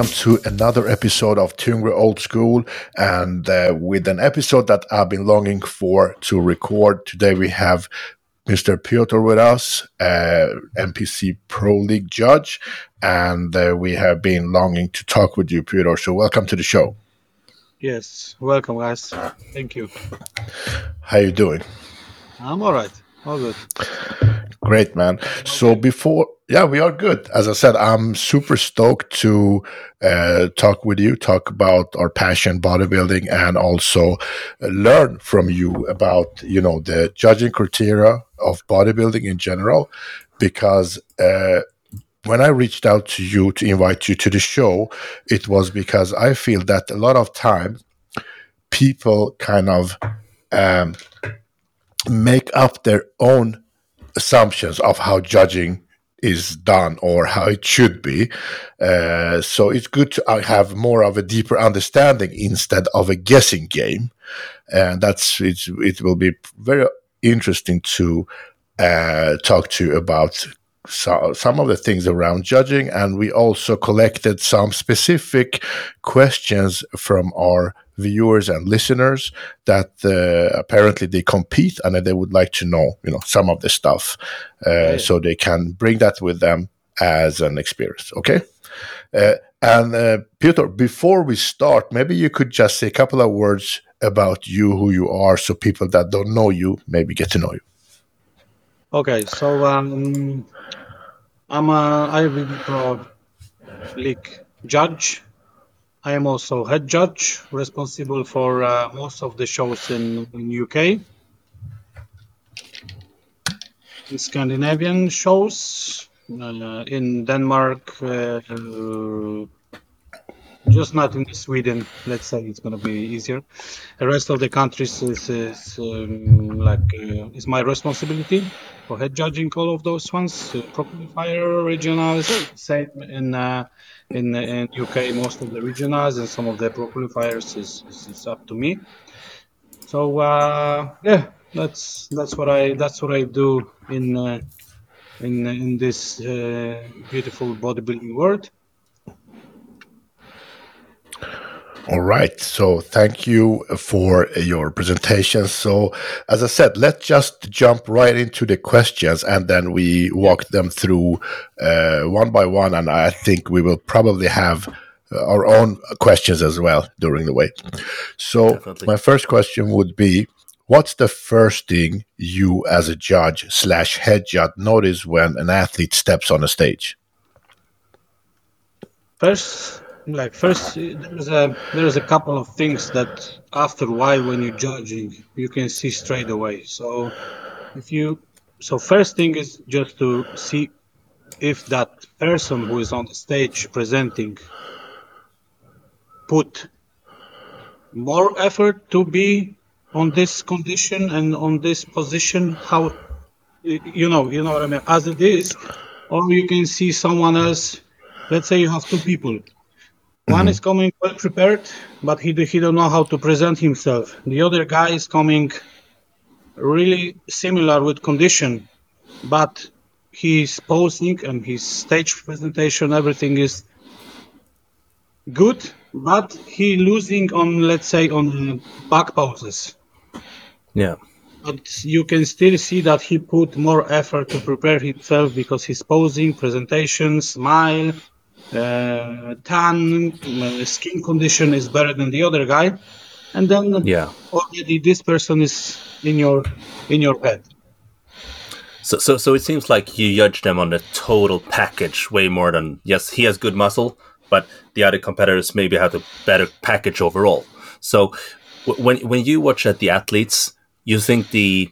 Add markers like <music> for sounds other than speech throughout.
Welcome to another episode of Tyngre Old School, and uh, with an episode that I've been longing for to record. Today we have Mr. Piotr with us, uh, NPC Pro League judge, and uh, we have been longing to talk with you, Piotr. So welcome to the show. Yes, welcome, guys. Thank you. How you doing? I'm all right. All good. Great, man. So before, yeah, we are good. As I said, I'm super stoked to uh, talk with you, talk about our passion, bodybuilding, and also uh, learn from you about, you know, the judging criteria of bodybuilding in general. Because uh, when I reached out to you to invite you to the show, it was because I feel that a lot of time people kind of um, make up their own assumptions of how judging is done or how it should be. Uh, so it's good to uh, have more of a deeper understanding instead of a guessing game. And that's it will be very interesting to uh, talk to you about so, some of the things around judging. And we also collected some specific questions from our viewers and listeners that uh, apparently they compete and they would like to know, you know, some of the stuff, uh, yeah. so they can bring that with them as an experience. Okay. Uh, and uh, Peter, before we start, maybe you could just say a couple of words about you, who you are, so people that don't know you maybe get to know you. Okay, so um, I'm a IFBB Pro League judge I am also head judge, responsible for uh, most of the shows in, in UK. In Scandinavian shows, uh, in Denmark, uh, just not in Sweden. Let's say it's going to be easier. The rest of the countries is, is um, like uh, is my responsibility for head judging all of those ones. Uh, Qualifier regionals, same in uh, in in UK. Most of the regionals and some of the Pro Qualifiers is, is, is up to me. So uh, yeah, that's that's what I that's what I do in uh, in in this uh, beautiful bodybuilding world. All right. So thank you for your presentation. So as I said, let's just jump right into the questions and then we walk them through uh, one by one. And I think we will probably have uh, our own questions as well during the way. So Definitely. my first question would be, what's the first thing you as a judge slash head judge notice when an athlete steps on a stage? First like first uh, there's a there's a couple of things that after a while when you're judging you can see straight away. So if you so first thing is just to see if that person who is on the stage presenting put more effort to be on this condition and on this position how you know you know what i mean? As it is or you can see someone else let's say you have two people one mm-hmm. is coming well prepared, but he he don't know how to present himself. The other guy is coming really similar with condition, but he's posing and his stage presentation, everything is good, but he losing on let's say on back poses. Yeah. But you can still see that he put more effort to prepare himself because he's posing, presentation, smile, uh, tan uh, skin condition is better than the other guy, and then yeah. already this person is in your in your head. So, so, so it seems like you judge them on the total package way more than yes, he has good muscle, but the other competitors maybe have a better package overall. So, w- when when you watch at the athletes, you think the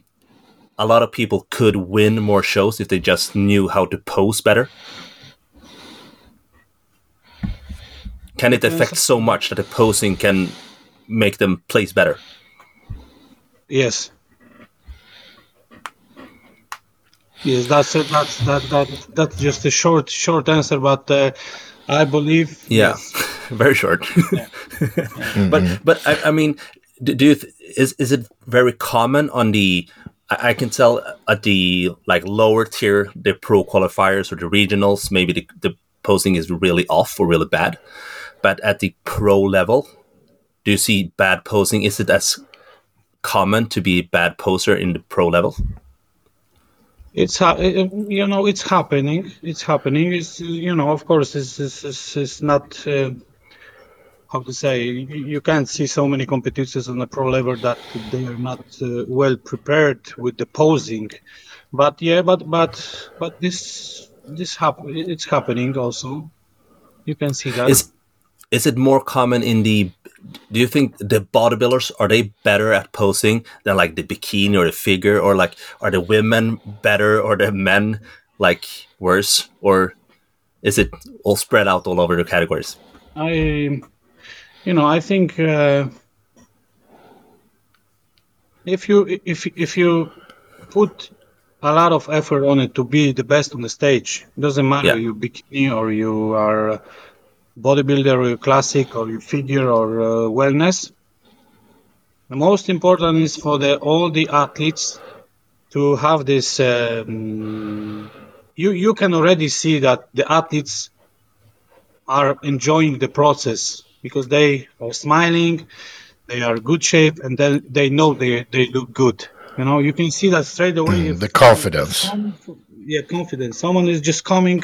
a lot of people could win more shows if they just knew how to pose better. Can it affect so much that the posing can make them place better? Yes. Yes, that's it. That's that that that's just a short short answer, but uh, I believe. Yeah, yes. <laughs> very short. yeah. <laughs> mm-hmm. But but I, I mean, do, do you th- is is it very common on the? I, I can tell at the like lower tier, the pro qualifiers or the regionals, maybe the, the posing is really off or really bad. But at the pro level, do you see bad posing? Is it as common to be a bad poser in the pro level? It's ha- you know it's happening. It's happening. It's you know of course it's it's, it's, it's not uh, how to say you can't see so many competitors on the pro level that they are not uh, well prepared with the posing. But yeah, but but but this this happen it's happening also. You can see that. Is is it more common in the do you think the bodybuilders are they better at posing than like the bikini or the figure? Or like are the women better or the men like worse? Or is it all spread out all over the categories? I you know i think uh, if you if if you put a lot of effort on it to be the best on the stage it doesn't matter yeah. you bikini or you are bodybuilder or classic or your figure or uh, wellness. The most important is for the all the athletes to have this. Um, you you can already see that the athletes are enjoying the process because they are smiling, they are good shape, and then they know they they look good. You know, you can see that straight away. Mm, the confidence. Yeah, confidence. Someone is just coming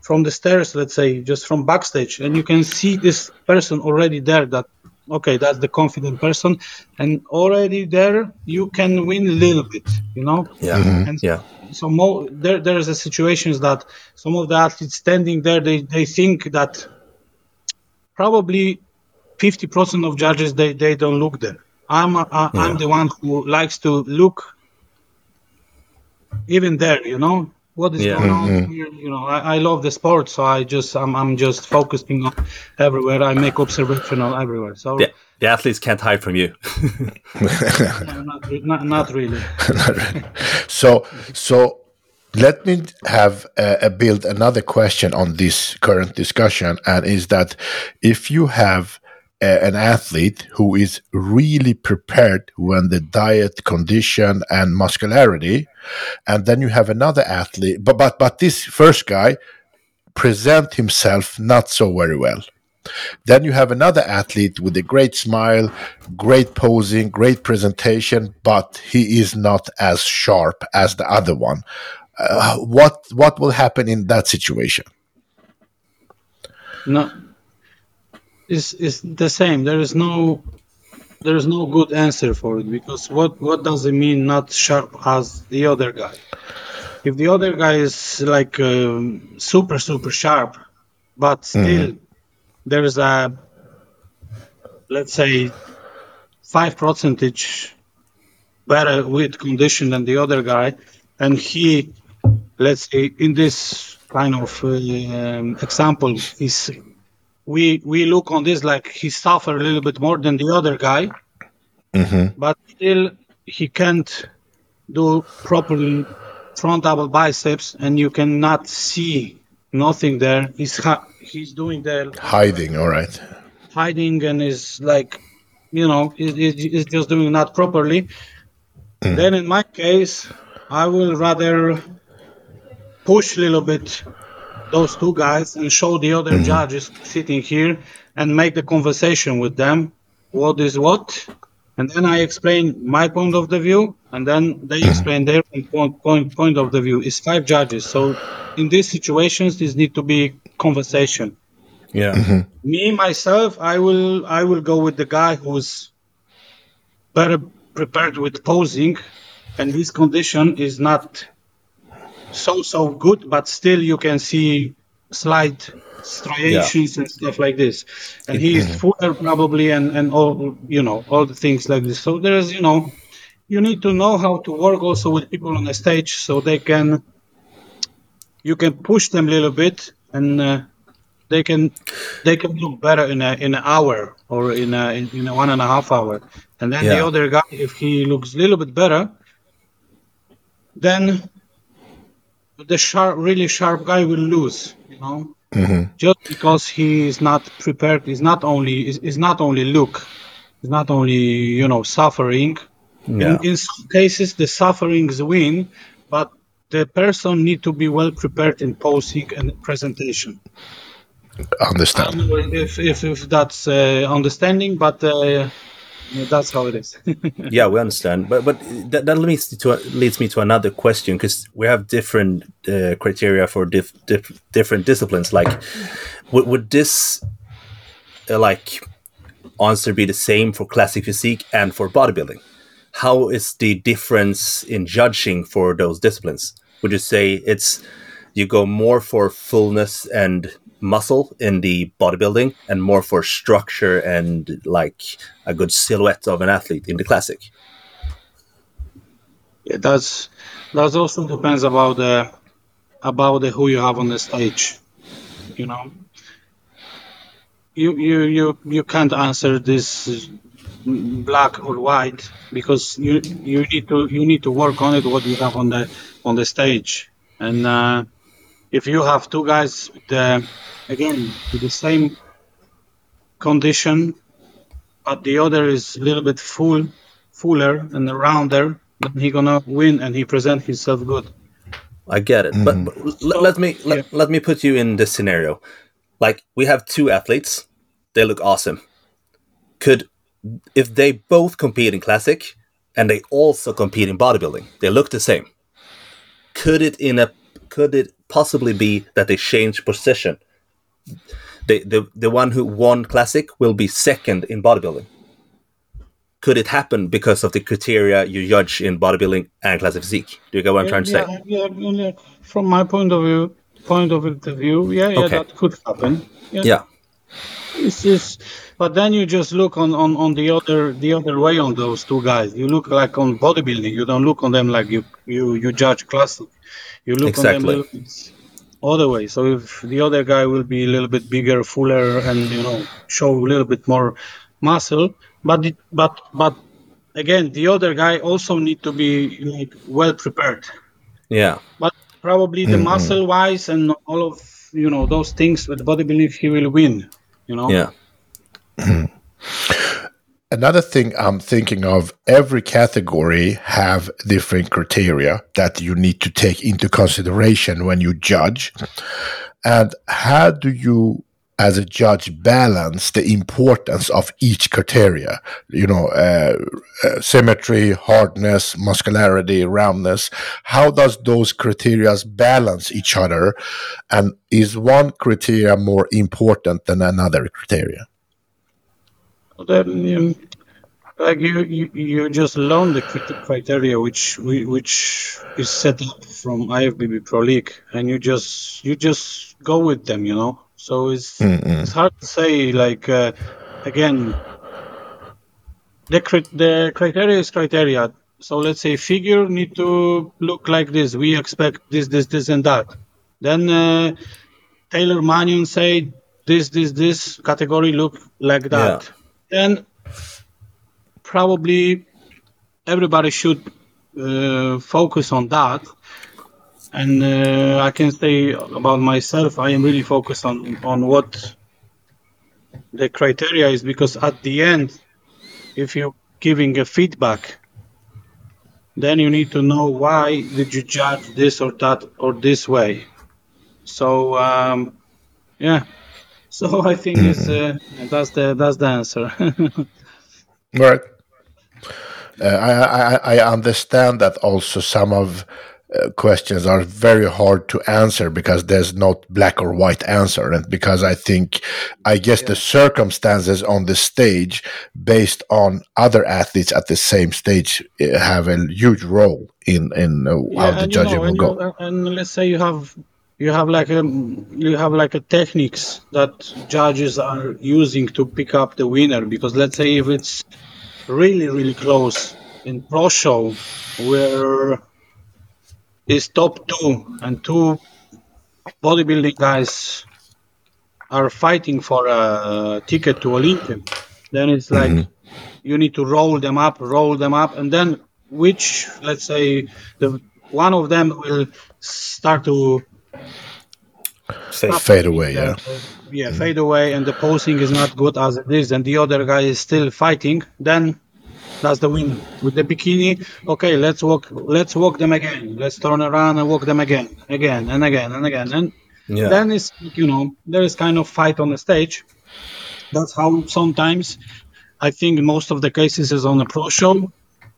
from the stairs, let's say, just from backstage, and you can see this person already there. That okay, that's the confident person, and already there you can win a little bit, you know. Yeah. Mm-hmm. And yeah. So more, there there's a situations that some of the athletes standing there, they they think that probably 50% of judges they they don't look there. I'm uh, yeah. I'm the one who likes to look even there, you know what is yeah. going on mm-hmm. here. You know, I, I, love the sport, so I just I'm I'm just focusing on everywhere. I make observational everywhere. So the, the athletes can't hide from you. <laughs> no, not, not, not really. <laughs> not really. So so let me have uh, build another question on this current discussion, and is that if you have an athlete who is really prepared when the diet, condition, and muscularity, and then you have another athlete, but but but this first guy present himself not so very well. Then you have another athlete with a great smile, great posing, great presentation, but he is not as sharp as the other one. Uh, what what will happen in that situation? No, is is the same. There is no there is no good answer for it because what what does it mean not sharp as the other guy? If the other guy is like um, super super sharp, but mm-hmm. still mm. there is a let's say five percentage better with condition than the other guy, and he let's say in this kind of uh, um, example is we we look on this like he suffered a little bit more than the other guy, mm-hmm. but still he can't do properly front double biceps, and you cannot see nothing there. He's ha- he's doing the hiding. All right, hiding and is like, you know, he's just doing not properly. Mm. Then in my case, I will rather push a little bit those two guys and show the other mm-hmm. judges sitting here and make the conversation with them what is what and then i explain my point of the view and then they mm-hmm. explain their point, point, point of the view it's five judges so in these situations this need to be conversation yeah mm-hmm. me myself i will i will go with the guy who's better prepared with posing and his condition is not so so good, but still you can see slight striations yeah. and stuff like this. And he is fuller probably, and and all you know all the things like this. So there's you know you need to know how to work also with people on the stage so they can you can push them a little bit and uh, they can they can look better in a in an hour or in a in, in a one and a half hour and then yeah. the other guy if he looks a little bit better then the sharp, really sharp guy will lose. You know, mm-hmm. just because he is not prepared is not only is, is not only look, is not only you know suffering. Yeah. In, in some cases, the sufferings win, but the person need to be well prepared in posing and presentation. Understand. if, if, if that's uh, understanding, but uh, that's how it is. <laughs> yeah, we understand, but but that, that leads to leads me to another question because we have different uh, criteria for dif- dif- different disciplines. Like, would, would this uh, like answer be the same for classic physique and for bodybuilding? How is the difference in judging for those disciplines? Would you say it's you go more for fullness and muscle in the bodybuilding and more for structure and like a good silhouette of an athlete in the classic? Yeah, that's that also depends about the about the who you have on the stage. You know, you you you you can't answer this black or white because you you need to you need to work on it what you have on the on the stage and uh, if you have two guys the again with the same condition but the other is a little bit full fuller and rounder then he gonna win and he present himself good. I get it mm. but, but let, let, me let, let me put you in this scenario. Like we have two athletes. They look awesome. Could if they both compete in classic and they also compete in bodybuilding they look the same. Could it in a could it possibly be that they change position the, the the one who won classic will be second in bodybuilding could it happen because of the criteria you judge in bodybuilding and classic physique do you get what i'm trying to yeah, say yeah, yeah from my point of view point of view yeah yeah okay. that could happen yeah, yeah. It's just, but then you just look on, on, on the other the other way on those two guys. You look like on bodybuilding. You don't look on them like you you you judge classic. You look exactly. on them other way. So if the other guy will be a little bit bigger, fuller, and you know show a little bit more muscle, but it, but but again, the other guy also need to be like well prepared. Yeah. But probably the mm-hmm. muscle wise and all of you know those things with bodybuilding, he will win you know yeah <clears throat> another thing i'm thinking of every category have different criteria that you need to take into consideration when you judge. And how do you as a judge balance the importance of each criteria? You know uh, uh, symmetry hardness muscularity roundness. How does those criteria balance each other? And is one criteria more important than another criteria then you, like you, you you just learn the criteria which which is set up from ifbb pro league and you just you just go with them you know so it's Mm-mm. it's hard to say. Like uh, again, the the criteria is criteria. So let's say figure need to look like this. We expect this, this, this, and that. Then uh, Taylor Manion say this, this, this category look like that. Yeah. Then probably everybody should uh, focus on that and uh, I can say about myself, I am really focused on on what the criteria is because at the end, if you're giving a feedback, then you need to know why did you judge this or that or this way. So um, yeah, so I think it's uh, that's the that's the answer. <laughs> right. Uh, I, I I understand that also some of uh, questions are very hard to answer because there's not black or white answer and because i think i guess yeah. the circumstances on the stage based on other athletes at the same stage uh, have a huge role in in uh, yeah, how the judging know, will go you, and let's say you have you have like a you have like a techniques that judges are using to pick up the winner because let's say if it's really really close in pro show where is top two, and two bodybuilding guys are fighting for a ticket to Olympia, then it's like mm-hmm. you need to roll them up, roll them up, and then which, let's say, the one of them will start to fade, fade away, yeah. Uh, yeah, mm-hmm. fade away, and the posing is not good as it is, and the other guy is still fighting, then That's the win With the bikini, okay, let's walk, let's walk them again. Let's turn around and walk them again, again and again and again. And Yeah. then it's you know there is kind of fight on the stage. That's how sometimes I think most of the cases is on a pro show,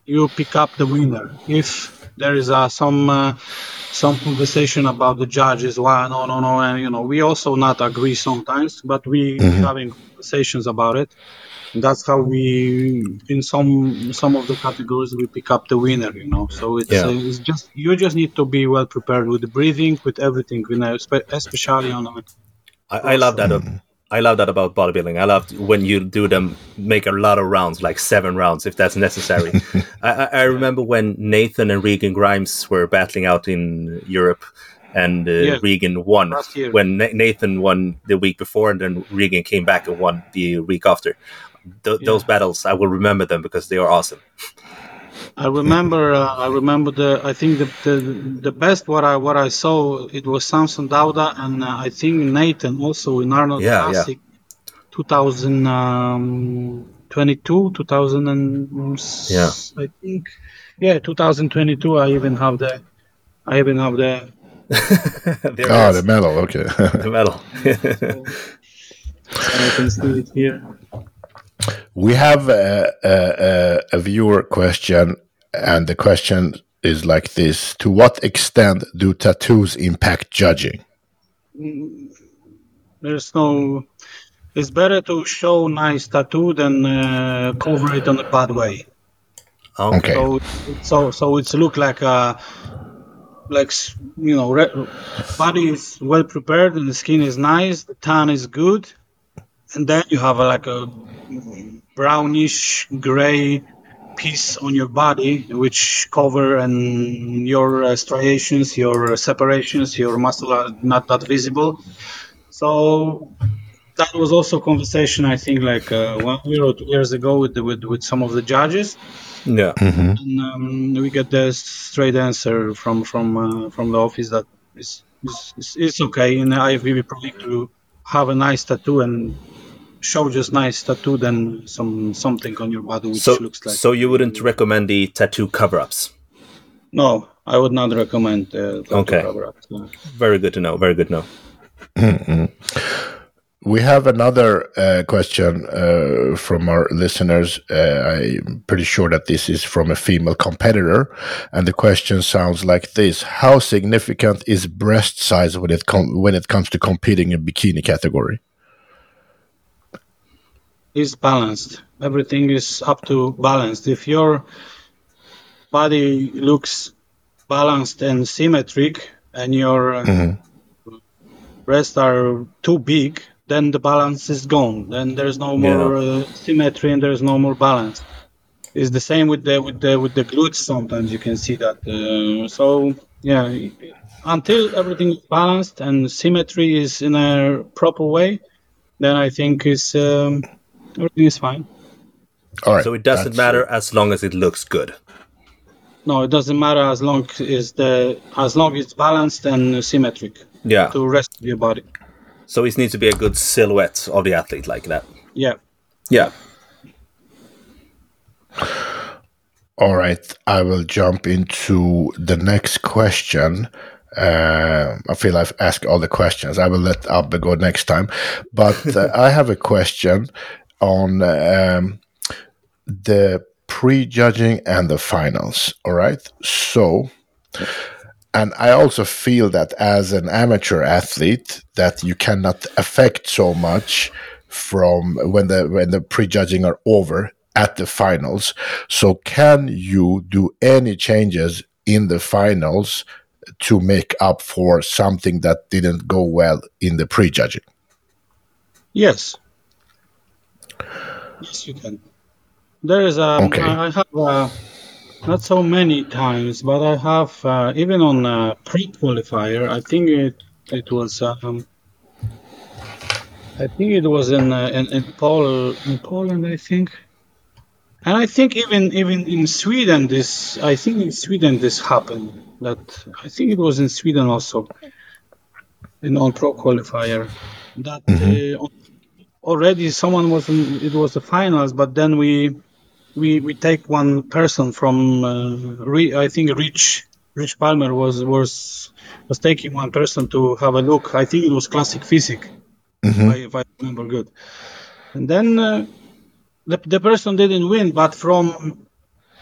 you pick up the winner. If there is uh, some uh, some conversation about the judges, why no no no, and you know we also not agree sometimes, but we having conversations about it. And that's how we in some some of the categories we pick up the winner. You know, so it's Yeah. uh, it's just you just need to be well prepared with the breathing, with everything. You know, especially on a I, I love that. I love that about bodybuilding. I love when you do them, make a lot of rounds, like seven rounds, if that's necessary. <laughs> I, I I remember when Nathan and Regan Grimes were battling out in Europe, and uh, Yeah. Regan won. When Nathan won the week before, and then Regan came back and won the week after. Th- Those battles, I will remember them because they are awesome. I remember. Uh, I remember the. I think the, the the best what I what I saw it was Samson Dauda and uh, I think Nathan also in Arnold Yeah, yeah. Classic, 2022, 2000 and Yeah. I think yeah 2022. I even have the. I even have the. <laughs> There Ah, the medal. Okay. <laughs> the medal. I can see it here. we have a, a, a, a viewer question, and the question is like this: To what extent do tattoos impact judging? There's no. It's better to show nice tattoo than uh, cover it on a bad way. Okay. So so so it's look like a like you know re- body is well prepared and the skin is nice, the tan is good, and then you have a, like a brownish gray piece on your body which cover and your uh, striations, your separations, your muscle are not that visible. So that was also conversation I think like uh, one year or two years ago with the, with with some of the judges yeah. and um, we get the straight answer from from uh, from the office that it's, it's, it's- it's okay in the IFBB Pro League to have a nice tattoo and show just nice tattoo than some something on your body which So, looks like so you wouldn't recommend the tattoo cover-ups? no I would not recommend uh, tattoo Okay. cover-up. No. Very good to know. Very good to know. We have another uh, question uh, from our listeners. Uh, I'm pretty sure that this is from a female competitor, and the question sounds like this: How significant is breast size when it com- when it comes to competing in bikini category? Is balanced. Everything is up to balanced. If your body looks balanced and symmetric, and your uh, breasts are too big, then the balance is gone. Then there's no more uh, symmetry and there's no more balance. It's the same with the with the with the glutes. Sometimes you can see that. Uh, so yeah, until everything is balanced and symmetry is in a proper way, then I think it's um, everything is fine. All right. So it doesn't that's- matter as long as it looks good. No, it doesn't matter as long as the as long as it's balanced and symmetric Yeah. to rest of your body. So it needs to be a good silhouette of the athlete like that. Yeah. Yeah. All right, I will jump into the next question. Uh, I feel I've asked all the questions. I will let Abbe go next time. But uh, <laughs> I have a question on um, the prejudging and the finals. All right. So, and I also feel that as an amateur athlete, that you cannot affect so much from when the when the prejudging are over at the finals. So, can you do any changes in the finals to make up for something that didn't go well in the prejudging? Yes. Yes, you can. There is um, Okay. I have uh, not so many times, but I have uh, even on uh, pre-qualifier. I think it it was um, I think it was in uh, in, in Pol in Poland. I think, and I think even even in Sweden this I think in Sweden this happened. That I think it was in Sweden also in on pro qualifier that uh, already someone was in it was the finals but then we we, we take one person from uh, I think Rich Rich Palmer was was was taking one person to have a look. I think it was classic physics, if, I, if I remember good. And then uh, the the person didn't win, but from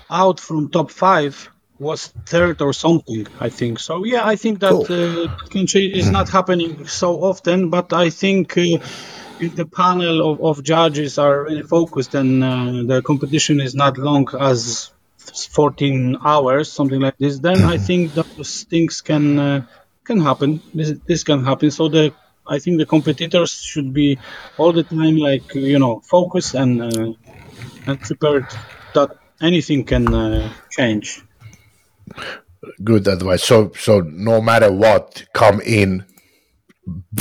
out from top five was third or something. I think so. Yeah, I think that Cool. uh, is not happening so often, but I think. Uh, the panel of, of judges are really focused and uh, the competition is not long as 14 hours, something like this, then I think <clears throat> those things can uh, can happen. This, this can happen. So the I think the competitors should be all the time like you know focused and uh, and prepared that anything can uh, change. Good advice. So so no matter what, come in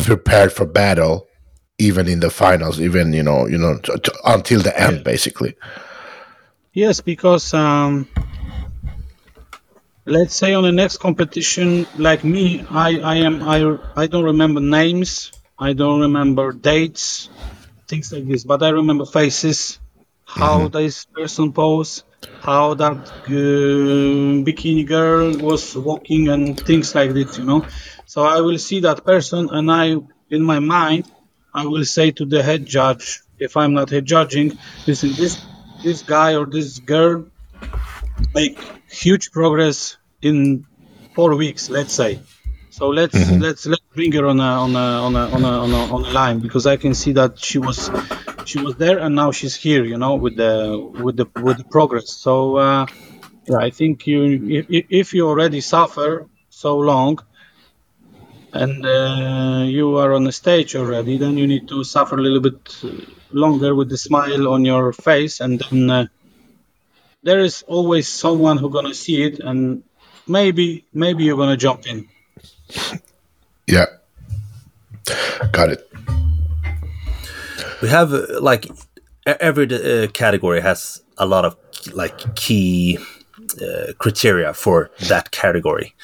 prepared for battle, even in the finals, even you know you know t- t- until the end, basically. Yes, because um, let's say on the next competition, like me, I, I am I I don't remember names, I don't remember dates, things like this, but I remember faces, how this person posed, how that uh, bikini girl was walking, and things like this, you know. So I will see that person, and I in my mind, I will say to the head judge, if I'm not head judging, listen, this this guy or this girl make huge progress in four weeks, let's say. So let's let's let's bring her on a on a on a on a on a, on a line because I can see that she was she was there and now she's here, you know, with the with the with the progress. So uh, yeah, I think you if- if you already suffer so long and uh, you are on the stage already, then you need to suffer a little bit longer with the smile on your face, and then uh, there is always someone who's gonna see it, and maybe maybe you're gonna jump in. Yeah, got it. we have uh, like e- every uh, category has a lot of like key uh, criteria for that category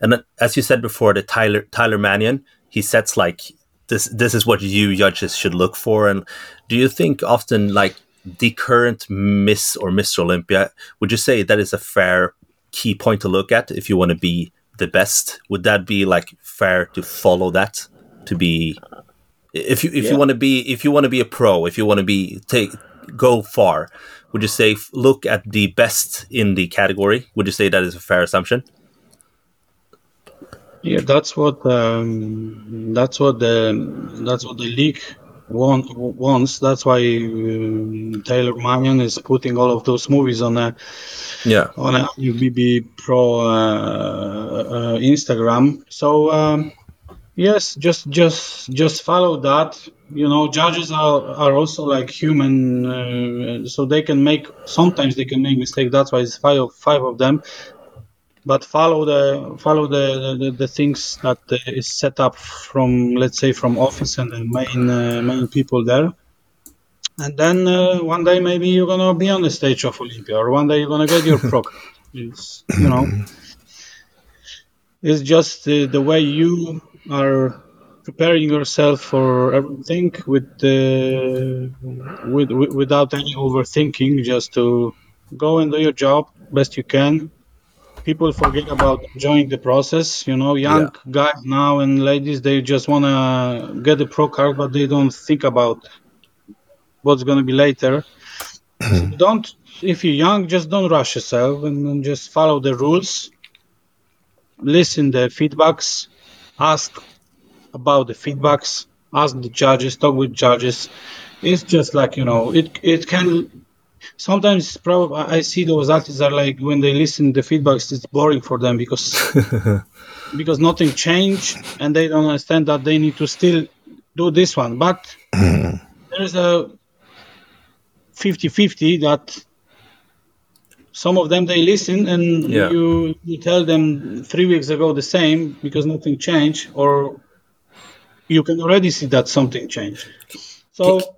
and as you said before the tyler tyler manion he sets like this this is what you judges should look for. And do you think often like the current miss or mr olympia would you say that is a fair key point to look at if you want to be the best? Would that be like fair to follow that to be if you if you want to be if you want to be a pro if you want to be take go far would you say look at the best in the category? Would you say that is a fair assumption Yeah, that's what um, that's what the that's what the league want, wants. That's why um, Taylor Manion is putting all of those movies on a yeah on a UBB Pro uh, uh, Instagram. So um, yes, just just just follow that. You know, judges are, are also like human, uh, so they can make sometimes they can make mistake. That's why it's five of five of them. But follow the follow the, the, the things that uh, set up from let's say from office and the main uh, main people there. And then uh, one day maybe you're gonna be on the stage of Olympia, or one day you're gonna get your <laughs> pro. It's you know, it's just uh, the way you are preparing yourself for everything with, uh, with, with without any overthinking, just to go and do your job best you can. People forget about enjoying the process. You know, young Yeah. guys now and ladies, they just wanna get the pro card, but they don't think about what's gonna be later. So <clears throat> don't if you're young, just don't rush yourself and, then just follow the rules. Listen the feedbacks, ask about the feedbacks, ask the judges, talk with judges. It's just like you know, it it can. Sometimes, probably, I see those artists are like when they listen the feedbacks, it's boring for them because <laughs> because nothing changed and they don't understand that they need to still do this one. But <clears throat> there's a 50-50 that some of them they listen and Yeah. you you tell them three weeks ago the same because nothing changed or you can already see that something changed so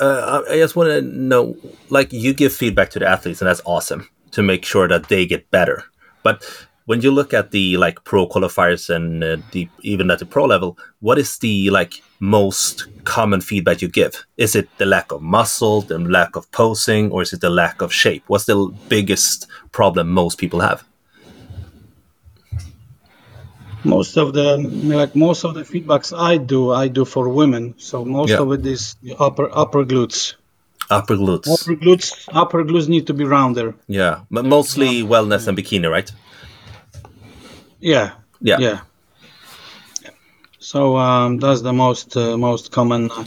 uh, I just want to know, like, you give feedback to the athletes, and that's awesome to make sure that they get better. But when you look at the like pro qualifiers and uh, the even at the pro level, what is the like most common feedback you give? Is it the lack of muscle, the lack of posing, or is it the lack of shape? What's the biggest problem most people have? Most of the like most of the feedbacks I do I do for women. So most Yeah. of it is the upper upper glutes. Upper glutes. Upper glutes upper glutes need to be rounder. Yeah, but mostly wellness and bikini, right? Yeah. Yeah. Yeah. So um, that's the most uh, most common uh,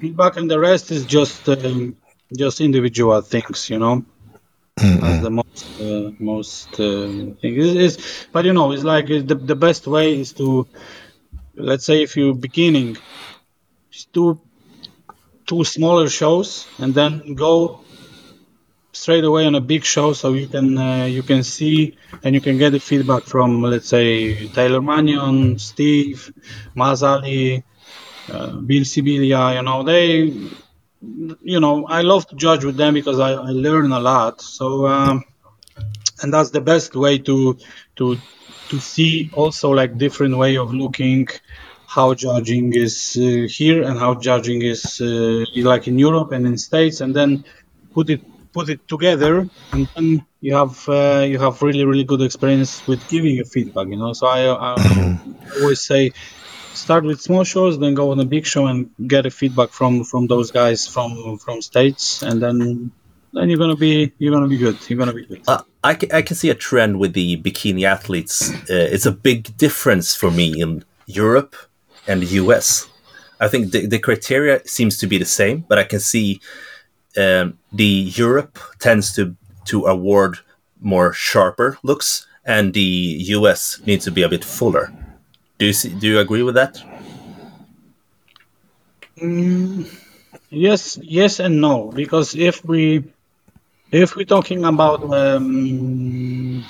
feedback, and the rest is just um, just individual things, you know. That's the most uh, most uh, thing. Is, but you know, it's like uh, the the best way is to, let's say, if you're beginning, do two smaller shows and then go straight away on a big show so you can uh, you can see and you can get the feedback from let's say Taylor Manion, Steve, Mazali, uh, Bill Sibilia, you know they you know I love to judge with them because I, I learn a lot. So um, and that's the best way to to to see also like different way of looking how judging is uh, here and how judging is uh, like in Europe and in States. And then put it put it together and then you have uh, you have really really good experience with giving a feedback you know. So I, I always say start with small shows then go on a big show and get a feedback from from those guys from from states and then then you're gonna be you're gonna be good you're gonna be good Uh, I, ca- I can see a trend with the bikini athletes. Uh, it's a big difference for me in Europe and the US. I think the, the criteria seems to be the same, but I can see um, the Europe tends to to award more sharper looks, and the US needs to be a bit fuller. Do you see, do you agree with that? Mm, yes, yes and no. Because if we if we're talking about um,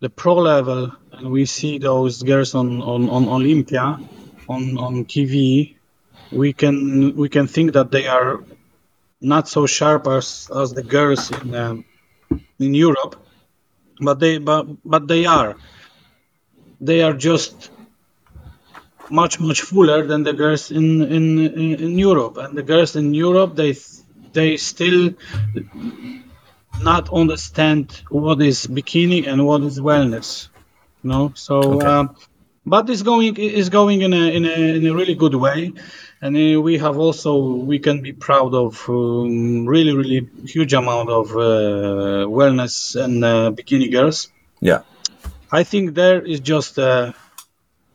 the pro level and we see those girls on, on, on Olympia on, on TV, we can we can think that they are not so sharp as, as the girls in um, in Europe, but they but but they are. They are just much much fuller than the girls in, in in Europe, and the girls in Europe they they still not understand what is bikini and what is wellness, you know. So, Okay. um, but it's going is going in a in a in a really good way, and uh, we have also we can be proud of um, really really huge amount of uh, wellness and uh, bikini girls. Yeah. I think there is just uh,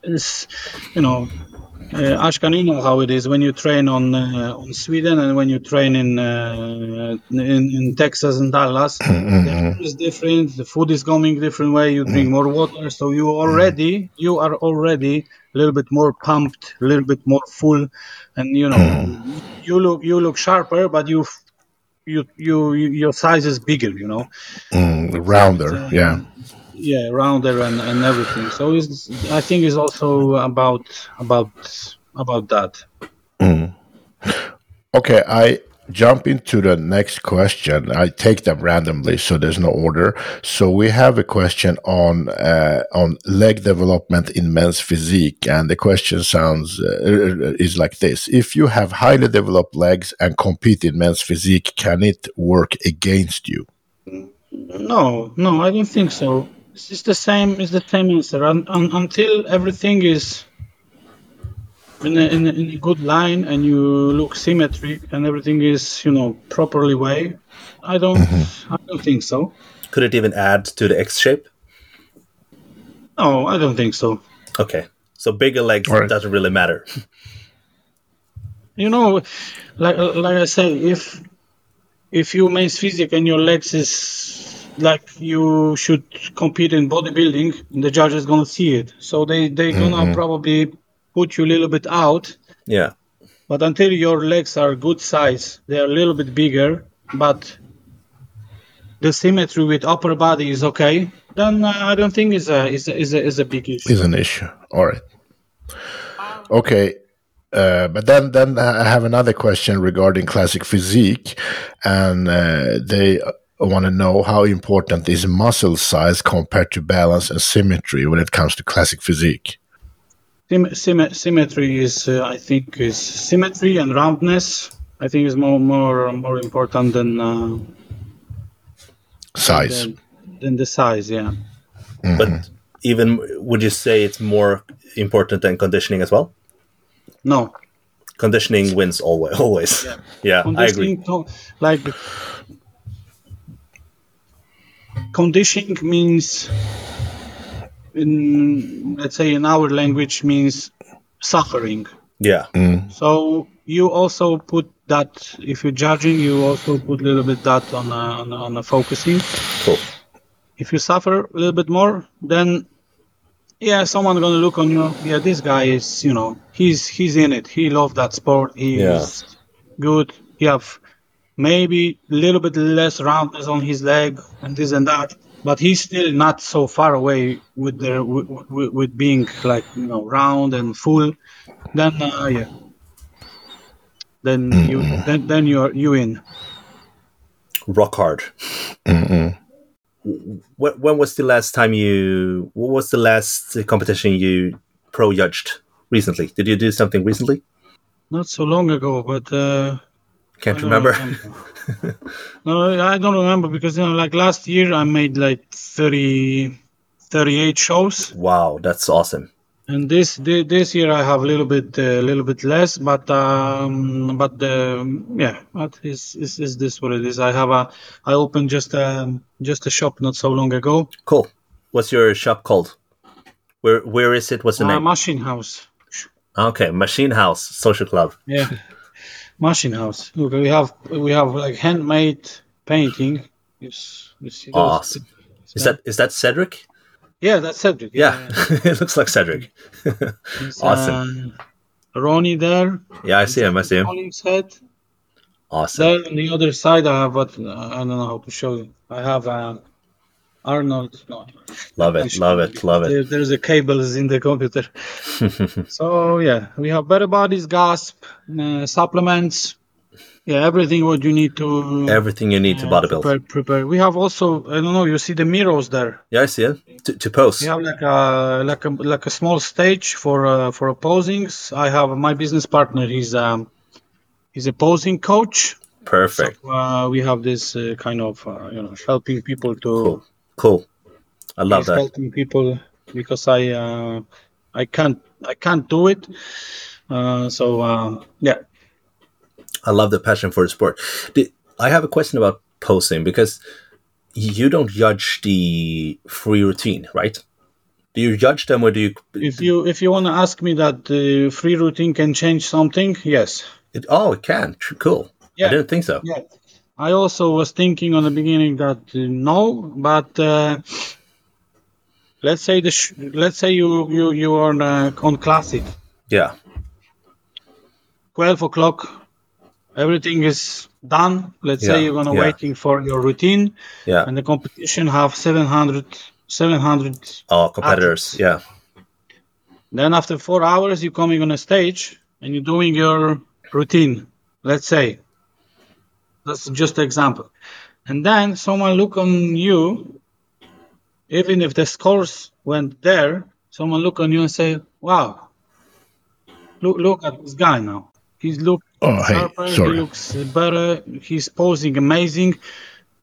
is you know uh, Ashkan, you know how it is when you train on uh, on Sweden and when you train in uh, in, in Texas and Dallas. <laughs> the air is different. The food is going different way. You drink more water, so you already you are already a little bit more pumped, a little bit more full, and you know you look you look sharper, but you you you you- your size is bigger. You know Mm, rounder, yeah. Yeah rounder and, and everything so it's, i think it's also about about about that Okay, I jump into the next question. I take them randomly, so there's no order. So we have a question on uh, on leg development in men's physique, and the question sounds uh, is like this: If you have highly developed legs and compete in men's physique, can it work against you? no no i don't think so it's just the same it's the same answer un, un, until everything is in a, in, a, in a good line and you look symmetric and everything is you know properly way i don't mm-hmm. i don't think so Could it even add to the X shape? no i don't think so Okay. So bigger legs All right. doesn't really matter. you know like like i say if if you men's physique and your legs is like you should compete in bodybuilding the judge is gonna see it so they they gonna probably put you a little bit out Yeah. but until your legs are good size they are a little bit bigger but the symmetry with upper body is okay then uh, i don't think is a is a, is a, is a big issue Is an issue. All right. Okay. Uh, but then, then I have another question regarding classic physique, and uh, they want to know how important is muscle size compared to balance and symmetry when it comes to classic physique. Sym- sym- symmetry is, uh, I think, is symmetry and roundness. I think is more more more important than uh, Size. than, than the size. Yeah. But even would you say it's more important than conditioning as well? No. Conditioning wins always. Always. <laughs> Yeah, I agree. Like conditioning means, in let's say in our language means suffering. Yeah, mm. So you also put that if you're judging, you also put a little bit that on a, on a, on a focusing. cool. If you suffer a little bit more, then yeah, someone gonna look on you. Yeah, this guy is you know he's he's in it. He loves that sport. He Yeah. is good. He have maybe a little bit less roundness on his leg and this and that, but he's still not so far away with the with, with, with being like you know round and full. Then uh, yeah, then you then then you're you in. Rock hard. When, when was the last time you? What was the last competition you pro judged recently? Did you do something recently? Not so long ago, but. Uh, Can't I remember. <laughs> no, I don't remember because you know, like last year I made like 30, 38 shows, Wow, that's awesome. and this thi- this year I have a little bit a little bit less, but um, but um, yeah, but is is is this what it is? I have a I opened just um just a shop not so long ago, Cool. What's your shop called? Where Where is it? What's the uh, name? Machine House. Okay, Machine House Social Club. Yeah, <laughs> Machine House. Look, we have we have like handmade painting. See those? Awesome. Is that is that Cedric? Yeah, that's Cedric. Yeah, <laughs> it looks like Cedric. <laughs> Awesome. uh, Ronnie there. Yeah, I see him. I see him. Ronnie's head. Awesome. There on the other side, I have what I don't know how to show you. I have uh, Arnold. No, Love it. Love it. Love it. there, there's a cables in the computer. <laughs> so yeah, we have better bodies, gasp, uh, supplements. Yeah, everything what you need to Everything you need to bodybuild. prepare, prepare. We have also I don't know. You see the mirrors there. Yeah, I see it. To, to pose. We have like a like a like a small stage for uh, for posings. I have my business partner. He's um he's a posing coach. Perfect. So, uh, we have this uh, kind of uh, you know helping people to Cool. Cool. I love he's that. helping people because I uh, I can't I can't do it. Uh, so uh, yeah, I love the passion for the sport. I have a question about posing because you don't judge the free routine, right? Do you judge them or do you? if you if you want to ask me that uh, free routine can change something, yes. It, oh, it can. Cool. I didn't think so. Yeah. I also was thinking on the beginning that uh, no, but uh, let's say the sh- let's say you you you are on, uh, on classic Yeah. twelve o'clock, everything is done. Let's Yeah, say you're gonna yeah. waiting for your routine, Yeah. and the competition have 700, 700. Oh, competitors. Yeah. Then after four hours, you're coming on a stage and you're doing your routine. Let's say that's just an example, and then someone look on you, even if the scores went there, someone look on you and say, "Wow, look look at this guy now. He's look Oh, hey, sharper, he looks better. He's posing amazing.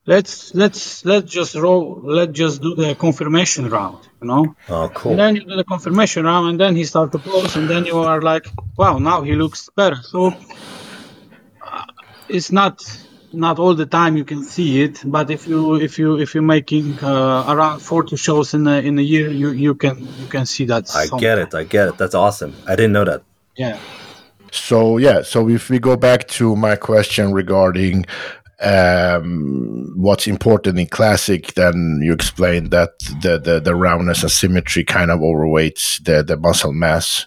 Let's let's let's just roll. Let's just do the confirmation round. You know." Oh, cool. And then you do the confirmation round, and then he starts to pose, and then you are like, "Wow, now he looks better." So uh, it's not not all the time you can see it, but if you if you if you're making uh, around 40 shows in a in a year, you you can you can see that. I some- get it. I get it. That's awesome. I didn't know that. Yeah. So yeah, so if we go back to my question regarding um, what's important in classic, then you explained that the, the, the roundness and symmetry kind of overweights the, the muscle mass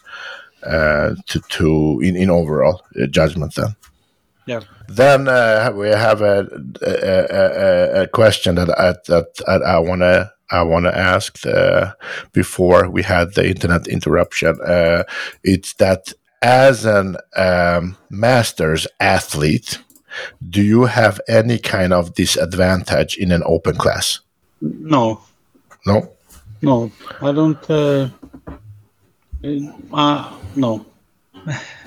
uh, to to in, in overall uh, judgment. Then Yeah. Then uh, we have a a, a, a question that I, that I want to I want to ask uh, before we had the internet interruption. Uh, it's that as an um, masters athlete, do you have any kind of disadvantage in an open class? No, No. no, I don't. Uh, uh, no. <laughs>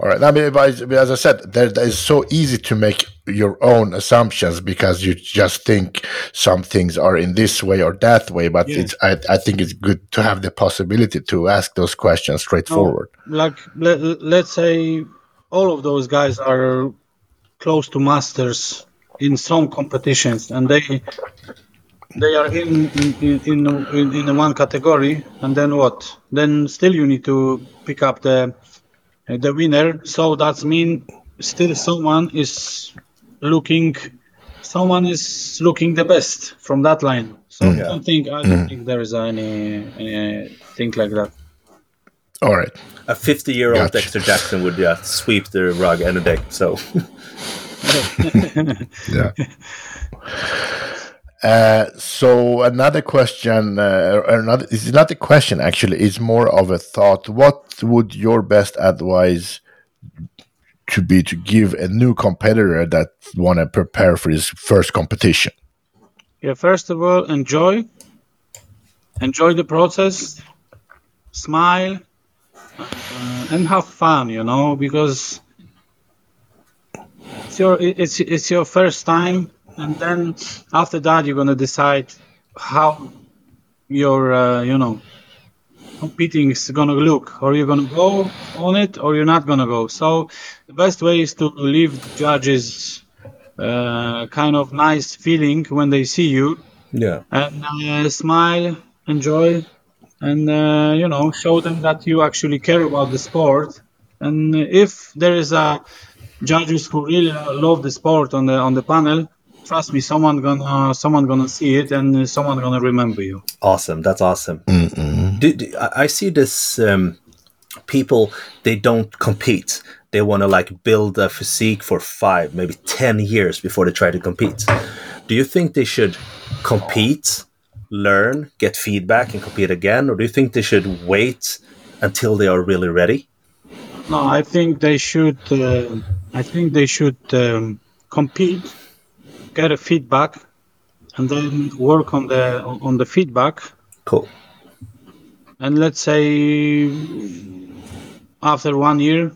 All right. I mean, but as I said, there, it's so easy to make your own assumptions because you just think some things are in this way or that way. But Yeah. it's, I, I think it's good to have the possibility to ask those questions straightforward. Like let, let's say all of those guys are close to masters in some competitions, and they they are in in in, in, in one category, and then what? Then still you need to pick up the the winner. So that means still someone is looking someone is looking the best from that line. So mm. I don't think I don't mm. think there is any, any thing like that. All right. A 50 year old Gotcha. Dexter Jackson would yeah, sweep the rug any day. So <laughs> Yeah. <laughs> Uh, so another question, uh, or another is not a question actually. It's more of a thought. What would your best advice to be to give a new competitor that want to prepare for his first competition? Yeah, first of all, enjoy. Enjoy the process. Smile. Uh, and have fun, you know, because it's your it's it's your first time, and then after that you're gonna decide how your uh, you know competing is gonna look, or you're gonna go on it, or you're not gonna go. So the best way is to leave the judges uh, kind of nice feeling when they see you yeah, and uh, smile, enjoy, and uh, you know show them that you actually care about the sport. And if there is a judges who really love the sport on the on the panel, trust me, someone gonna someone gonna see it and someone gonna remember you. awesome. That's awesome. Do, do- I I see this. Um, people they don't compete. They want to like build a physique for five, maybe ten years before they try to compete. Do you think they should compete, learn, get feedback, and compete again, or do you think they should wait until they are really ready? No, I think they should. Uh, I think they should um, compete, get a feedback, and then work on the on the feedback. Cool. and let's say after one year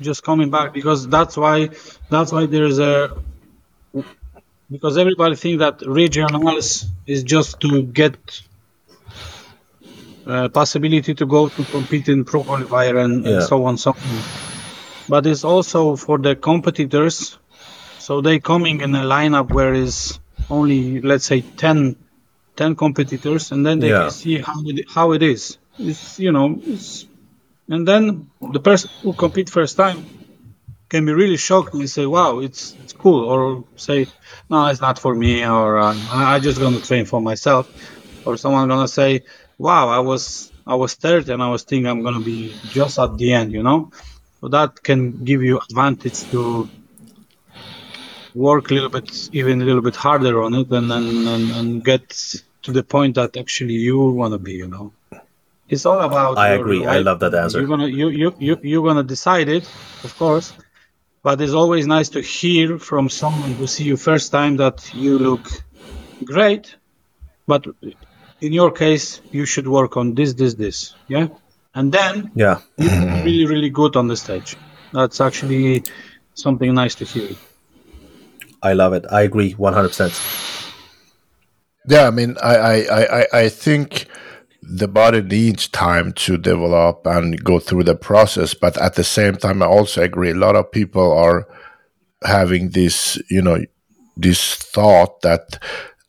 just coming back because that's why that's why there's a because everybody think that regionals is just to get uh, possibility to go to compete in pro qualifier and, and so on so on. But it's also for the competitors so they coming in a lineup where is only let's say 10 10 competitors and then they Yeah. can see how it, how it is it's you know it's and then the person who compete first time can be really shocked and say wow it's it's cool or say no it's not for me or uh, i I just gonna train for myself or someone gonna say wow i was i was third and i was thinking i'm gonna be just at the end you know so that can give you advantage to work a little bit even a little bit harder on it and and, and, and get to the point that actually you want to be you know it's all about I your agree. I love that answer. you're gonna you, you, you you're gonna decide it of course but it's always nice to hear from someone who see you first time that you look great but in your case you should work on this this this yeah and then Yeah. you look <laughs> really really good on the stage that's actually something nice to hear I love it. I agree 100%. Yeah, I mean, I, I, I, I- think the body needs time to develop and go through the process, but at the same time, I also agree. A lot of people are having this, you know, this thought that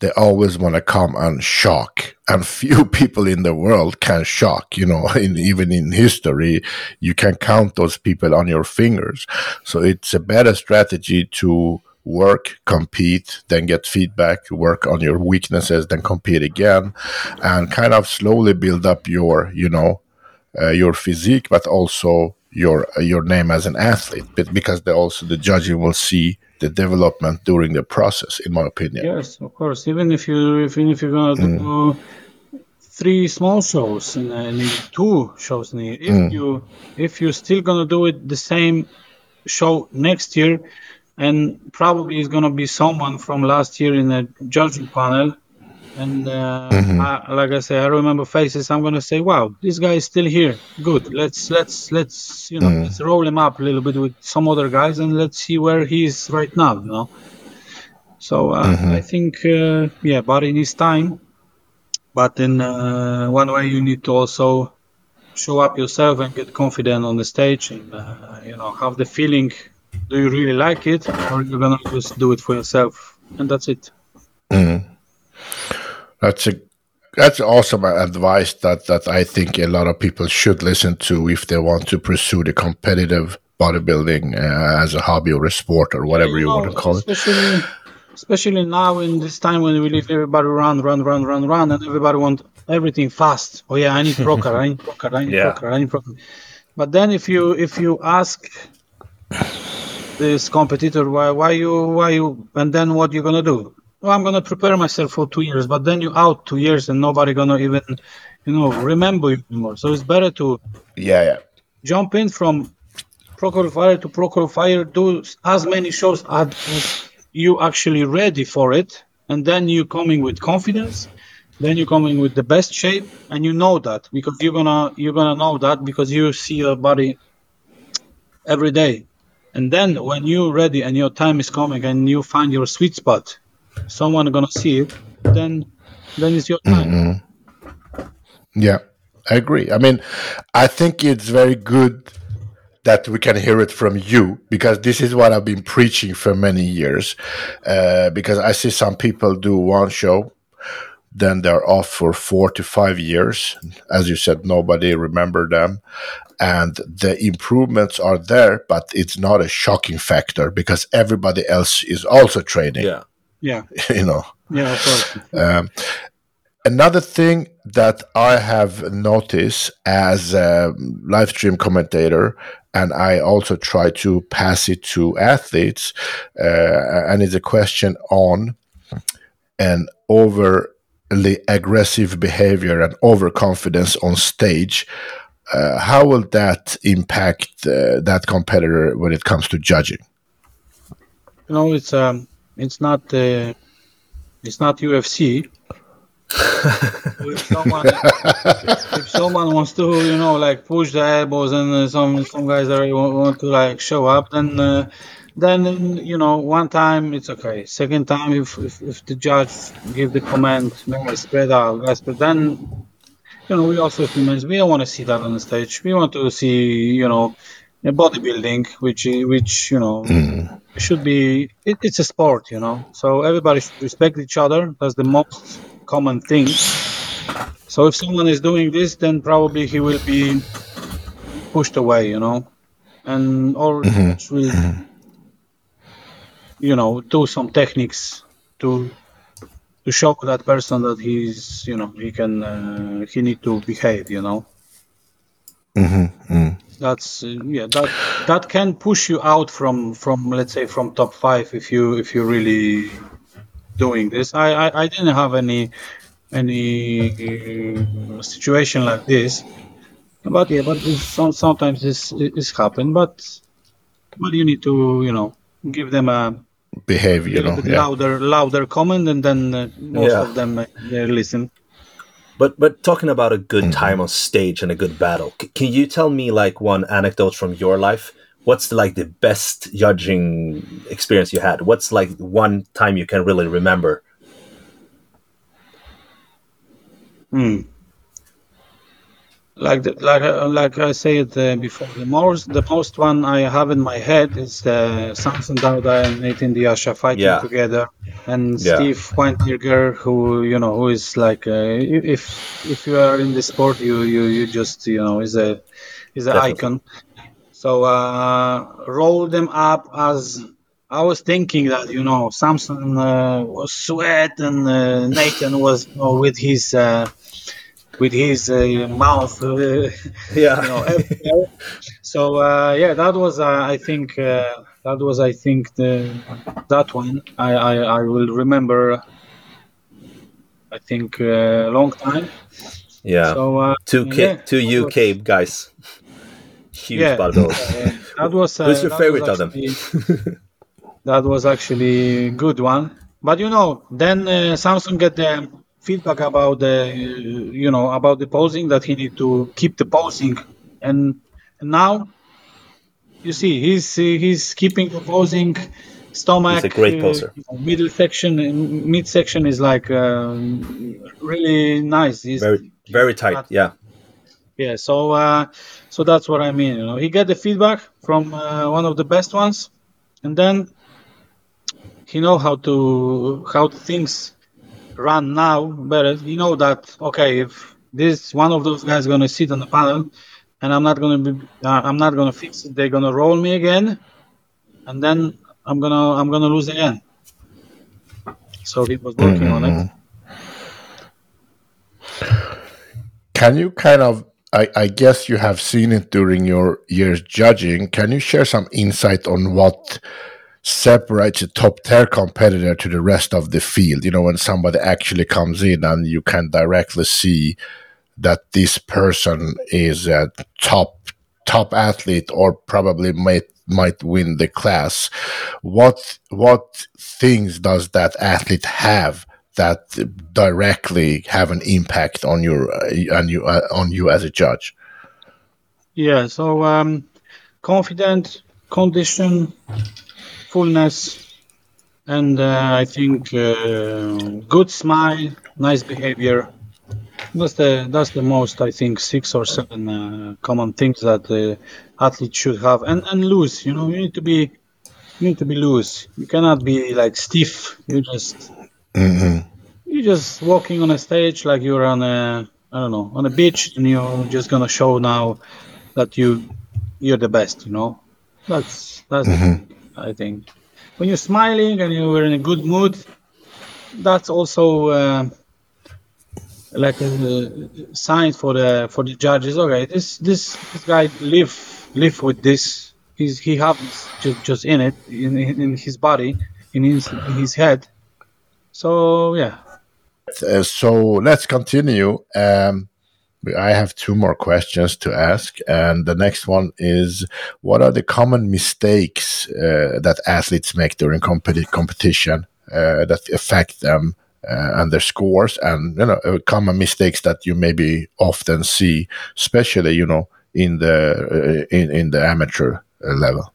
they always want to come and shock, and <laughs> few people in the world can shock. You know, <laughs> in, even in history, you can count those people on your fingers. So it's a better strategy to work, compete, then get feedback, work on your weaknesses, then compete again, and kind of slowly build up your, you know, uh, your physique, but also your uh, your name as an athlete. But because they also the judging will see the development during the process, in my opinion. Yes, of course. Even if you even if you're gonna do three small shows and, and two shows in a year, if you if you're still gonna do it the same show next year, and probably it's gonna be someone from last year in the judging panel. And uh, Mhm. I, like I say, I remember faces. I'm gonna say, "Wow, this guy is still here. Good. Let's let's let's you know Mm. let's roll him up a little bit with some other guys, and let's see where he is right now." You know. So uh, Mhm. I think, uh, yeah, Barry needs time, but in uh, one way you need to also show up yourself and get confident on the stage, and uh, you know have the feeling: do you really like it, or you're gonna just do it for yourself, and that's it. Mm. That's a that's awesome advice that that I think a lot of people should listen to if they want to pursue the competitive bodybuilding uh, as a hobby or a sport or whatever you, know, want to call it. especially, Especially now in this time when we leave everybody run, run, run, run, run, and everybody want everything fast. Oh yeah, I need broker, I need broker, I need <laughs> Yeah. broker, I need broker. But then if you if you ask this competitor why why you why you and then what you're gonna do? Well, I'm gonna prepare myself for two years, but then you out two years and nobody gonna even you know remember you anymore. So it's better to Yeah, yeah. jump in from pro qualifier to pro qualifier, do as many shows as as you actually ready for it, and then you coming with confidence. Then you coming with the best shape, and you know that because you're gonna you're gonna know that because you see your body every day, and then when you're ready and your time is coming and you find your sweet spot, someone gonna see it. Then then it's your time. Mhm. Yeah, I agree. I mean, I think it's very good that we can hear it from you because this is what I've been preaching for many years. Uh, because I see some people do one show, then they're off for four to five years. As you said, nobody remember them. And the improvements are there, but it's not a shocking factor because everybody else is also training, Yeah. Yeah, <laughs> you know. yeah, of course. Um, another thing that I have noticed as a live stream commentator, and I also try to pass it to athletes, uh, and it's a question on an overly aggressive behavior and overconfidence on stage. Uh, how will that impact uh, that competitor when it comes to judging? You know, it's um, it's not uh, it's not UFC. <laughs> if someone if someone wants to, you know, like push the elbows and some some guys are want, want to like show up, then uh, then you know, one time it's okay. Second time, if if, if the judge give the command, guys spread out, guys, but then you know, we also humans, we don't want to see that on the stage. We want to see, you know, a bodybuilding, which which you know hmm. should be it, it's a sport you know? So everybody should respect each other. That's the most common thing. So if someone is doing this then probably he will be pushed away you know? And or will mm-hmm. You know do some techniques to to show that person that he's you know he can uh, he need to behave you know? Mm-hmm. that's uh, yeah that that can push you out from from let's say from top five if you if you're really doing this. I i, I didn't have any any uh, situation like this. But yeah but it's, some, sometimes this is happen but but you need to you know give them a Behavior, you little know. bit Yeah. louder louder comment and then uh, most Yeah. of them uh, they listen But but talking about a good time on stage and a good battle, c- can you tell me like one anecdote from your life? What's like the best judging experience you had? What's like one time you can really remember? Hmm. Like the, like uh, like I said uh, before, the most the most one I have in my head is uh, Samson Dauda and Nathan De Asha fighting Yeah. together, and Yeah. Steve Weinberger, who you know who is like uh, if if you are in the sport, you you you just you know is a is an icon. So uh, roll them up as I was thinking that you know Samson uh, was sweat and uh, Nathan was you know, with his uh, with his uh, mouth uh, <laughs> Yeah. you know so uh, yeah that was uh, I think uh, that was I think the that one I I, I will remember I think a long time yeah. so uh, two K, yeah, two that was- UK guys. <laughs> Huge Yeah. uh, that <laughs> was uh, Who's your favorite was of them? that was actually a good one. But you know, then uh, Samson get the feedback about the, you know, about the posing that he need to keep the posing, and, and now you see he's he's keeping the posing stomach. He's a great poser. Uh, middle section, mid section is like um, really nice. He's very very tight. Yeah. Yeah. So uh, so that's what I mean. You know, he get the feedback from uh, one of the best ones, and then he know how to how things run now better. You know that okay, if this one of those guys gonna sit on the panel, and I'm not gonna be, uh, I'm not gonna fix it. They're gonna roll me again, and then I'm gonna I'm gonna lose again. So he was working mm-hmm. on it. Mm-hmm. Can you kind of I, I, guess you have seen it during your years judging. Can you share some insight on what separates a top tier competitor to the rest of the field? You know, when somebody actually comes in and you can directly see that this person is a top top athlete or probably might might win the class. What what things does that athlete have that directly have an impact on your uh, on you uh, on you as a judge? Yeah. So um, confident, condition, fullness, and uh, I think uh, good smile, nice behavior. That's the that's the most I think six or seven uh, common things that the athlete should have, and and loose. You know, you need to be you need to be loose. You cannot be like stiff. You just mm-hmm. you're just walking on a stage like you're on a I don't know on a beach, and you're just gonna show now that you you're the best. You know, that's that's mm-hmm. I think when you're smiling and you're in a good mood, that's also. Uh, like a, sign for the for the judges. Okay, this this this guy live live with this. He's he have just just in it in in his body in his in his head. So yeah. Uh, so let's continue. Um, I have two more questions to ask, and the next one is: What are the common mistakes uh, that athletes make during competi- competition uh, that affect them uh, and their scores and you know uh, common mistakes that you maybe often see, especially you know in the uh, in in the amateur level.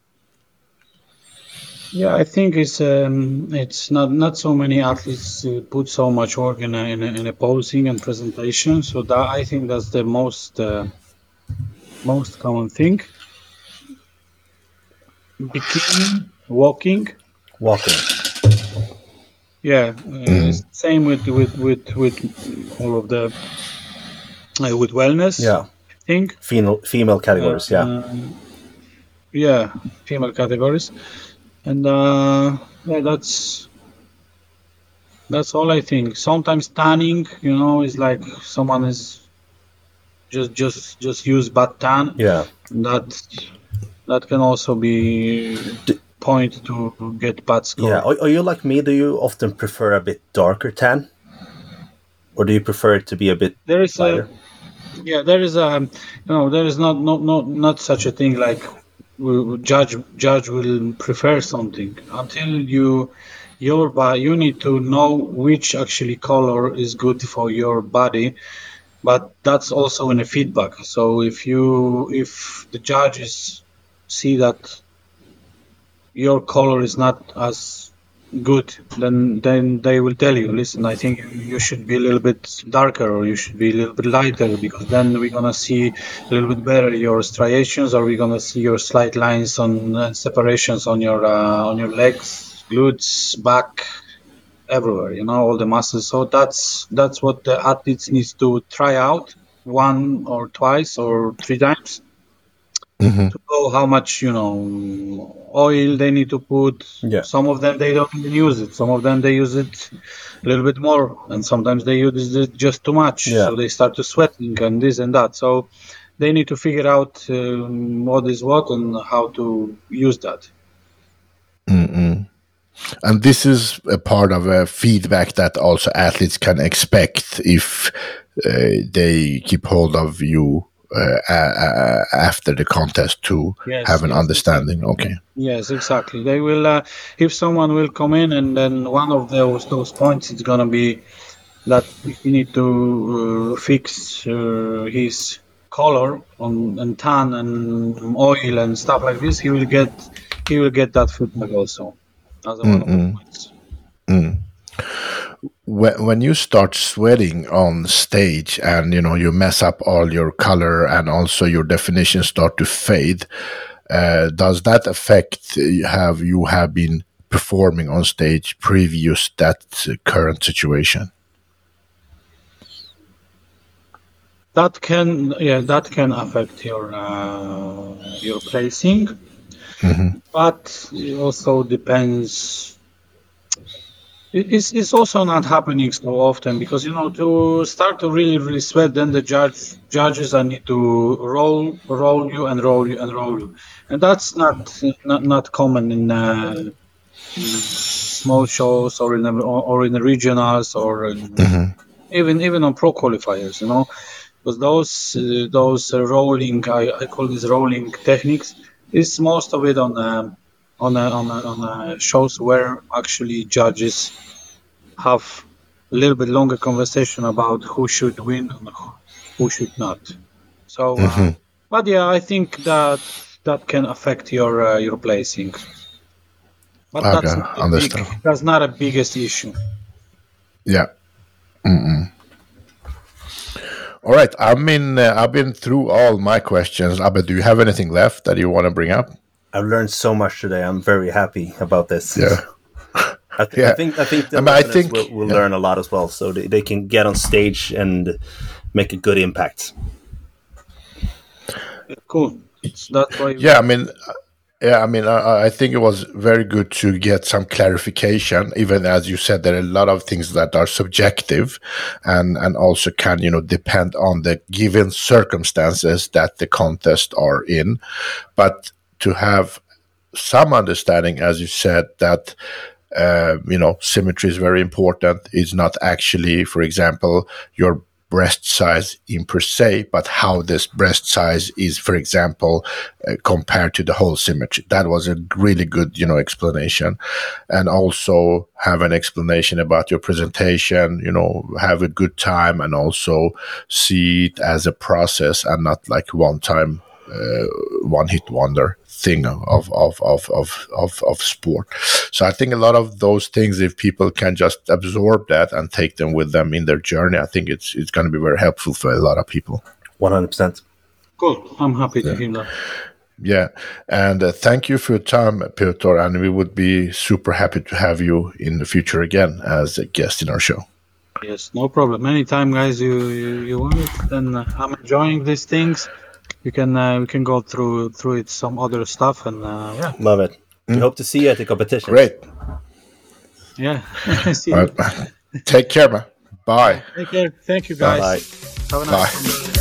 Yeah, I think it's um, it's not not so many athletes uh, put so much work in a, in a, in a posing and presentation. So that I think that's the most uh, most common thing. Beginning walking. Walking. Yeah, uh, same with with with with all of the uh, with wellness. Yeah, thing. Female female categories. yeah. Uh, yeah, female categories, and uh, yeah, that's that's all I think. Sometimes tanning, you know, is like someone is just just just use bad tan. Yeah, that that can also be. Point to get bad score. Yeah, are, are, you like me? Do you often prefer a bit darker tan, or do you prefer it to be a bit there is lighter? A, yeah, there is a you know there is not not not not such a thing like judge judge will prefer something. Until you your body you need to know which actually color is good for your body but that's also in a feedback. So if you if the judges see that your color is not as good, then then they will tell you, listen, I think you should be a little bit darker or you should be a little bit lighter because then we're gonna see a little bit better your striations or we're gonna see your slight lines on uh, separations on your uh, on your legs, glutes, back, everywhere. You know all the muscles. So that's that's what the athletes needs to try out one or twice or three times mm-hmm. to know how much you know oil they need to put. Yeah. Some of them they don't even use it. Some of them they use it a little bit more, and sometimes they use it just too much. Yeah. So they start to sweating and this and that. So they need to figure out um, what is what and how to use that. Mm-mm. And this is a part of a feedback that also athletes can expect if uh, they keep hold of you uh, uh, after the contest to Yes, have an yes, understanding. Okay. Yes, exactly. They will, uh, if someone will come in, and then one of those those points is gonna be that you need to uh, fix uh, his color on and tan and oil and stuff like this. He will get he will get that feedback also as a one of the points. when, when you start sweating on stage and you know you mess up all your color and also your definition start to fade uh, does that affect have you have been performing on stage previous that current situation That can yeah that can affect your uh, your placing, but it also depends. It- It's, it's also not happening so often because you know to start to really really sweat, then the judge judges I need to roll roll you and roll you and roll you, and that's not not, not common in, uh, in small shows or in the, or, in the regionals or in, even even on pro qualifiers, you know, because those uh, those rolling I, I call these rolling techniques is most of it on um, on a, on a, on a shows where actually judges have a little bit longer conversation about who should win and who should not. So, uh, but yeah, I think that that can affect your uh, your placing. But Okay, that's not, a big, understand. that's not a biggest issue. yeah Mm-mm. all right i mean uh, i've been through all my questions Abba, do you have anything left that you want to bring up I've learned so much today. I'm very happy about this. yeah <laughs> I, th- Yeah. I think I think the I, mean, I think, will, will yeah. learn a lot as well, so they, they can get on stage and make a good impact. Cool. That's why. Yeah, I mean, uh, yeah, I mean, I, I think it was very good to get some clarification. Even as you said, there are a lot of things that are subjective, and and also can you know depend on the given circumstances that the contest are in. But to have some understanding, as you said, that uh, you know symmetry is very important. It's not actually, for example, your breast size in per se, but how this breast size is, for example, uh, compared to the whole symmetry. That was a really good, you know, explanation, and also have an explanation about your presentation. You know, have a good time, and also see it as a process and not like one time uh, one hit wonder thing of of, of, of, of, of of sport. So I think a lot of those things, if people can just absorb that and take them with them in their journey, I think it's it's going to be very helpful for a lot of people. One hundred percent. Cool. I'm happy to hear that. Yeah, and uh, thank you for your time, Piotr. And we would be super happy to have you in the future again as a guest in our show. Yes, no problem. Anytime, guys, you you, you want it, then uh, I'm enjoying these things. We can uh, we can go through through it some other stuff and uh, yeah Love it. We hope to see you at the competition. Great. yeah. <laughs> See All you. right. Take care, man. Bye. Take care. Thank you, guys. Bye. Have a nice Bye. one.